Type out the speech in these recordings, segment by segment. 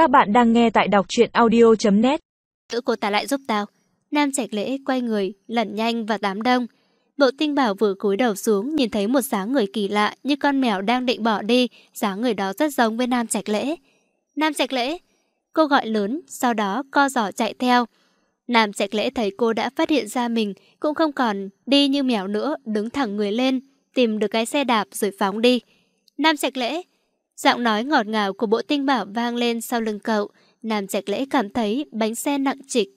Các bạn đang nghe tại đọc truyện audio.net Tự cô ta lại giúp tao. Nam Trạch Lễ quay người, lẩn nhanh và đám đông. Bộ tinh bảo vừa cúi đầu xuống nhìn thấy một dáng người kỳ lạ như con mèo đang định bỏ đi, dáng người đó rất giống với Nam Trạch Lễ. Nam Trạch Lễ! Cô gọi lớn, sau đó co giỏ chạy theo. Nam Trạch Lễ thấy cô đã phát hiện ra mình, cũng không còn đi như mèo nữa, đứng thẳng người lên, tìm được cái xe đạp rồi phóng đi. Nam Trạch Lễ! Giọng nói ngọt ngào của bộ tinh bảo vang lên sau lưng cậu. Nam Trạch Lễ cảm thấy bánh xe nặng trịch.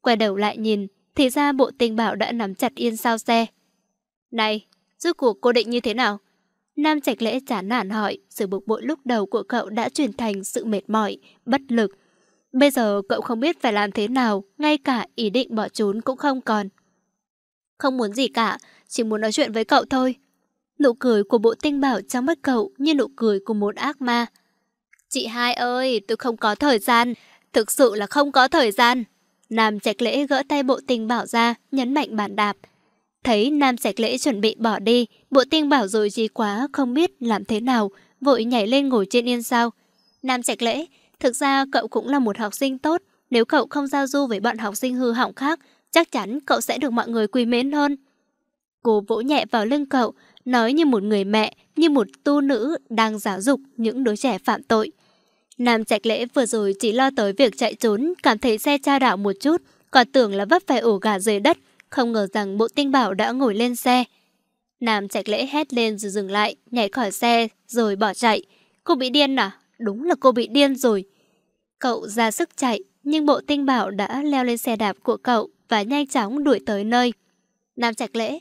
Quay đầu lại nhìn, thì ra bộ tinh bảo đã nắm chặt yên sau xe. Này, rốt cuộc cô định như thế nào? Nam Trạch Lễ chán nản hỏi, sự bực bội lúc đầu của cậu đã chuyển thành sự mệt mỏi, bất lực. Bây giờ cậu không biết phải làm thế nào, ngay cả ý định bỏ trốn cũng không còn. Không muốn gì cả, chỉ muốn nói chuyện với cậu thôi. Nụ cười của bộ tinh bảo trong mắt cậu như nụ cười của một ác ma. Chị hai ơi, tôi không có thời gian, thực sự là không có thời gian. Nam Trạch Lễ gỡ tay bộ tinh bảo ra, nhấn mạnh bàn đạp. Thấy Nam Trạch Lễ chuẩn bị bỏ đi, bộ tinh bảo rồi gì quá, không biết làm thế nào, vội nhảy lên ngồi trên yên sao. Nam Trạch Lễ, thực ra cậu cũng là một học sinh tốt, nếu cậu không giao du với bọn học sinh hư hỏng khác, chắc chắn cậu sẽ được mọi người quý mến hơn. Cô vỗ nhẹ vào lưng cậu, nói như một người mẹ, như một tu nữ đang giáo dục những đứa trẻ phạm tội. Nam Trạch Lễ vừa rồi chỉ lo tới việc chạy trốn, cảm thấy xe tra đảo một chút, còn tưởng là vấp phải ổ gà dưới đất, không ngờ rằng bộ tinh bảo đã ngồi lên xe. Nam Trạch Lễ hét lên rồi dừng lại, nhảy khỏi xe, rồi bỏ chạy. Cô bị điên à? Đúng là cô bị điên rồi. Cậu ra sức chạy, nhưng bộ tinh bảo đã leo lên xe đạp của cậu và nhanh chóng đuổi tới nơi. Nam Trạch Lễ,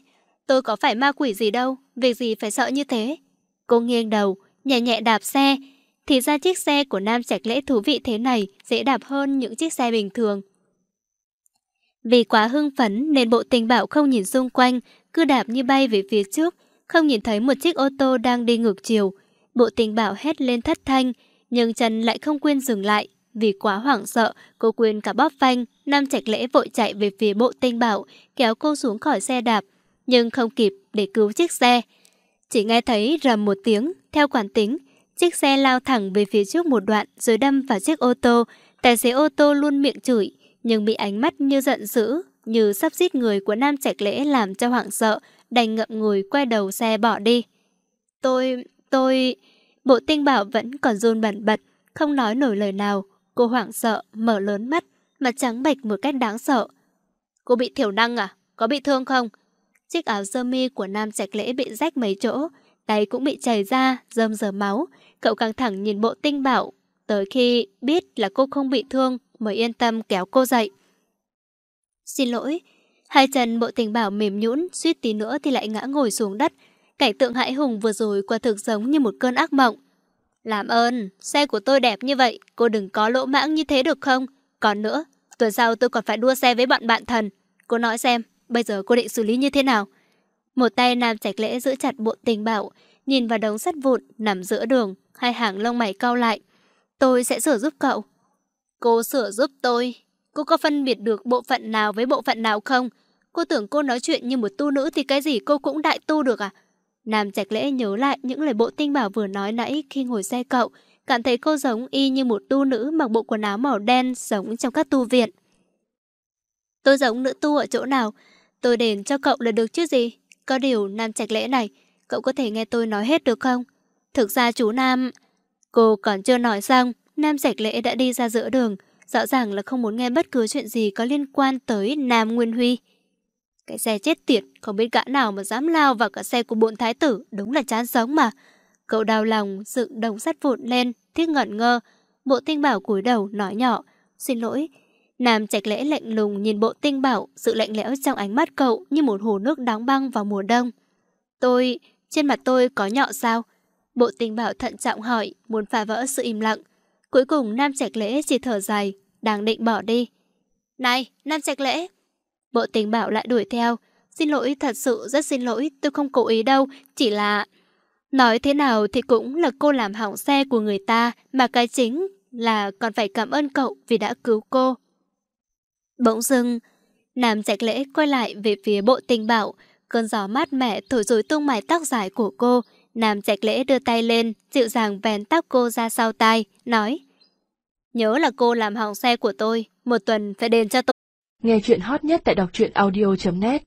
tôi có phải ma quỷ gì đâu, việc gì phải sợ như thế. Cô nghiêng đầu, nhẹ nhẹ đạp xe, thì ra chiếc xe của Nam Trạch Lễ thú vị thế này dễ đạp hơn những chiếc xe bình thường. Vì quá hưng phấn nên bộ tình bảo không nhìn xung quanh, cứ đạp như bay về phía trước, không nhìn thấy một chiếc ô tô đang đi ngược chiều. Bộ tình bảo hét lên thất thanh, nhưng chân lại không quên dừng lại. Vì quá hoảng sợ, cô quên cả bóp phanh, Nam Trạch Lễ vội chạy về phía bộ tình bảo, kéo cô xuống khỏi xe đạp, nhưng không kịp để cứu chiếc xe. Chỉ nghe thấy rầm một tiếng, theo quản tính, chiếc xe lao thẳng về phía trước một đoạn rồi đâm vào chiếc ô tô. Tài xế ô tô luôn miệng chửi, nhưng bị ánh mắt như giận dữ, như sắp giết người của Nam Trạch Lễ làm cho hoảng sợ, đành ngậm ngùi quay đầu xe bỏ đi. Tôi, tôi... Bộ tinh bảo vẫn còn run bẩn bật, không nói nổi lời nào. Cô hoảng sợ, mở lớn mắt, mặt trắng bệch một cách đáng sợ. Cô bị thiểu năng à? Có bị thương không? Chiếc áo sơ mi của Nam Trạch Lễ bị rách mấy chỗ, tay cũng bị chảy ra, rơm rờ máu. Cậu căng thẳng nhìn bộ tinh bảo, tới khi biết là cô không bị thương mới yên tâm kéo cô dậy. Xin lỗi, hai chân bộ tình bảo mềm nhũn, suýt tí nữa thì lại ngã ngồi xuống đất. Cảnh tượng hãi hùng vừa rồi quả thực giống như một cơn ác mộng. Làm ơn, xe của tôi đẹp như vậy, cô đừng có lỗ mãng như thế được không? Còn nữa, tuần sau tôi còn phải đua xe với bọn bạn thần. Cô nói xem, bây giờ cô định xử lý như thế nào? Một tay Nam Trạch Lễ giữ chặt bộ tình bảo, nhìn vào đống sắt vụn nằm giữa đường, hai hàng lông mày cau lại. Tôi sẽ sửa giúp cậu. Cô sửa giúp tôi. Cô có phân biệt được bộ phận nào với bộ phận nào không? Cô tưởng cô nói chuyện như một tu nữ thì cái gì cô cũng đại tu được à? Nam Trạch Lễ nhớ lại những lời bộ tinh bảo vừa nói nãy khi ngồi xe cậu, cảm thấy cô giống y như một tu nữ mặc bộ quần áo màu đen sống trong các tu viện. Tôi giống nữ tu ở chỗ nào? Tôi đền cho cậu là được chứ gì? Có điều Nam Trạch Lễ này, cậu có thể nghe tôi nói hết được không? Thực ra chú Nam... Cô còn chưa nói xong, Nam Trạch Lễ đã đi ra giữa đường, rõ ràng là không muốn nghe bất cứ chuyện gì có liên quan tới Nam Nguyên Huy. Cái xe chết tiệt, không biết gã nào mà dám lao vào cả xe của bộn thái tử, đúng là chán sống mà. Cậu đau lòng, dựng đồng sắt vụn lên, thiết ngẩn ngơ. Bộ tinh bảo cúi đầu, nói nhỏ, xin lỗi. Nam Trạch Lễ lạnh lùng nhìn bộ tinh bảo, sự lạnh lẽo trong ánh mắt cậu như một hồ nước đóng băng vào mùa đông. Tôi, trên mặt tôi có nhọ sao? Bộ tinh bảo thận trọng hỏi, muốn phá vỡ sự im lặng. Cuối cùng Nam Trạch Lễ chỉ thở dài, đang định bỏ đi. Này, Nam Trạch Lễ! Bộ tình bảo lại đuổi theo. Xin lỗi, thật sự rất xin lỗi, tôi không cố ý đâu, chỉ là... Nói thế nào thì cũng là cô làm hỏng xe của người ta, mà cái chính là còn phải cảm ơn cậu vì đã cứu cô. Bỗng dưng, Nam Trạch Lễ quay lại về phía bộ tình bảo, cơn gió mát mẻ thổi rối tung mái tóc dài của cô, Nam Trạch Lễ đưa tay lên, dịu dàng vén tóc cô ra sau tai, nói Nhớ là cô làm hỏng xe của tôi, một tuần phải đền cho tôi. Nghe chuyện hot nhất tại đọc truyện audio.net